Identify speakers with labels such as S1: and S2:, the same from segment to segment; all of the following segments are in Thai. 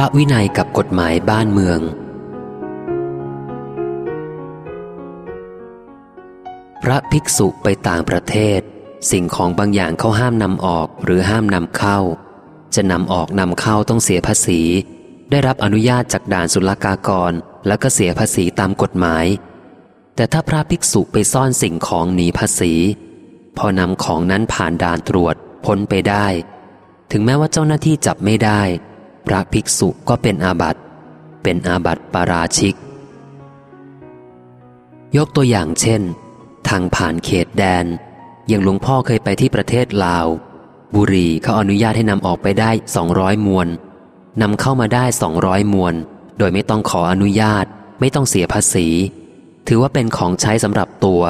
S1: ระวินัยกับกฎหมายบ้านเมือง พระภิกษุไปต่างประเทศ สิ่งของบางอย่างเขาห้ามนำออกหรือห้ามนำเข้า จะนำออกนำเข้าต้องเสียภาษี ได้รับอนุญาตจากด่านศุลกากร แล้วก็เสียภาษีตามกฎหมาย แต่ถ้าพระภิกษุไปซ่อนสิ่งของหนีภาษี พอนำของนั้นผ่านด่านตรวจพ้นไปได้ ถึงแม้ว่าเจ้าหน้าที่จับไม่ได้ พระภิกษุก็เป็นอาบัติ เป็นอาบัติปาราชิก ยกตัวอย่างเช่น ทางผ่านเขตแดน อย่างหลวงพ่อเคยไปที่ประเทศลาว บุรีเขาอนุญาตให้นำออกไปได้ 200 มวนนำเข้ามาได้ 200 มวน โดยไม่ต้องขออนุญาต ไม่ต้องเสียภาษี ถือว่าเป็นของใช้สำหรับตัว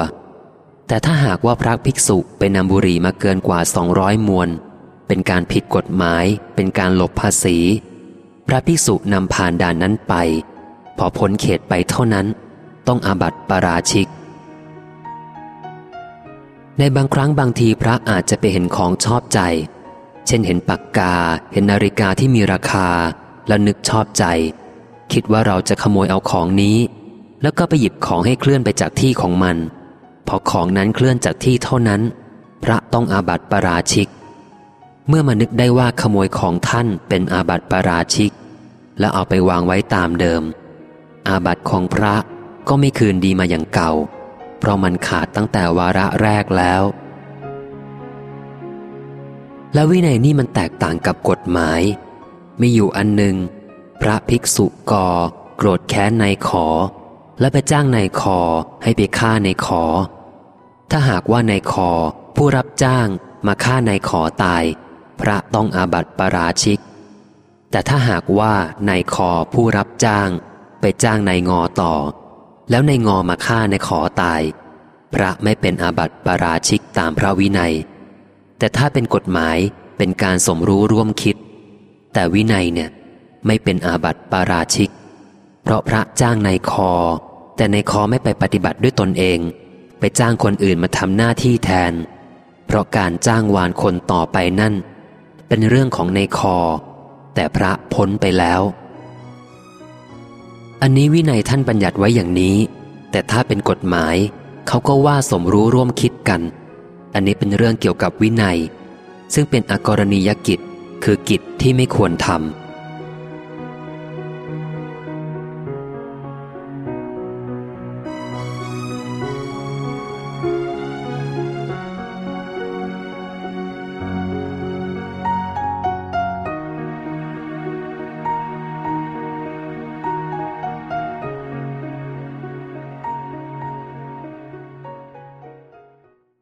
S1: แต่ถ้าหากว่าพระภิกษุไปนำบุรีมาเกินกว่า 200 มวน เป็นการผิดกฎหมาย เป็นการหลบภาษี พระภิกษุนำผ่านด่านนั้นไป พอพ้นเขตไปเท่านั้น ต้องอาบัติปาราชิก ในบางครั้งบางทีพระอาจจะไปเห็นของชอบใจ เช่นเห็นปากกา เห็นนาฬิกาที่มีราคา แล้วนึกชอบใจ คิดว่าเราจะขโมยเอาของนี้ แล้วก็ไปหยิบของให้เคลื่อนไปจากที่ของมัน พอของนั้นเคลื่อนจากที่เท่านั้น พระต้องอาบัติปาราชิก เมื่อมานึกได้ว่าขโมยของท่านเป็นอาบัติปราชิก แล้วเอาไปวางไว้ตามเดิม อาบัติของพระก็ไม่คืนดีมาอย่างเก่า เพราะมันขาดตั้งแต่วาระแรกแล้ว และวินัยนี่มันแตกต่างกับกฎหมาย มีอยู่อันหนึ่งพระภิกษุกอโกรธแค้นนายขอ และไปจ้างนายคอให้ไปฆ่านายขอ ถ้าหากว่านายคอผู้รับจ้างมาฆ่านายขอตาย พระต้องอาบัติปราชิก แต่ถ้าหากว่านายคอผู้รับจ้าง ไปจ้างนายงอต่อ แล้วนายงอมาฆ่านายขอตาย พระไม่เป็นอาบัติปราชิกตามพระวินัย แต่ถ้าเป็นกฎหมายเป็นการสมรู้ร่วมคิด แต่วินัยเนี่ยไม่เป็นอาบัติปาราชิก เพราะพระจ้างนายคอ แต่นายคอไม่ไปปฏิบัติด้วยตนเอง ไปจ้างคนอื่นมาทำหน้าที่แทน เพราะการจ้างวานคนต่อไปนั่น เป็นเรื่องของในคอ แต่พระพ้นไปแล้ว อันนี้วินัยท่านบัญญัติไว้อย่างนี้ แต่ถ้าเป็นกฎหมาย เขาก็ว่าสมรู้ร่วมคิดกัน อันนี้เป็นเรื่องเกี่ยวกับวินัย ซึ่งเป็นอกรณียกิจ คือกิจที่ไม่ควรทำ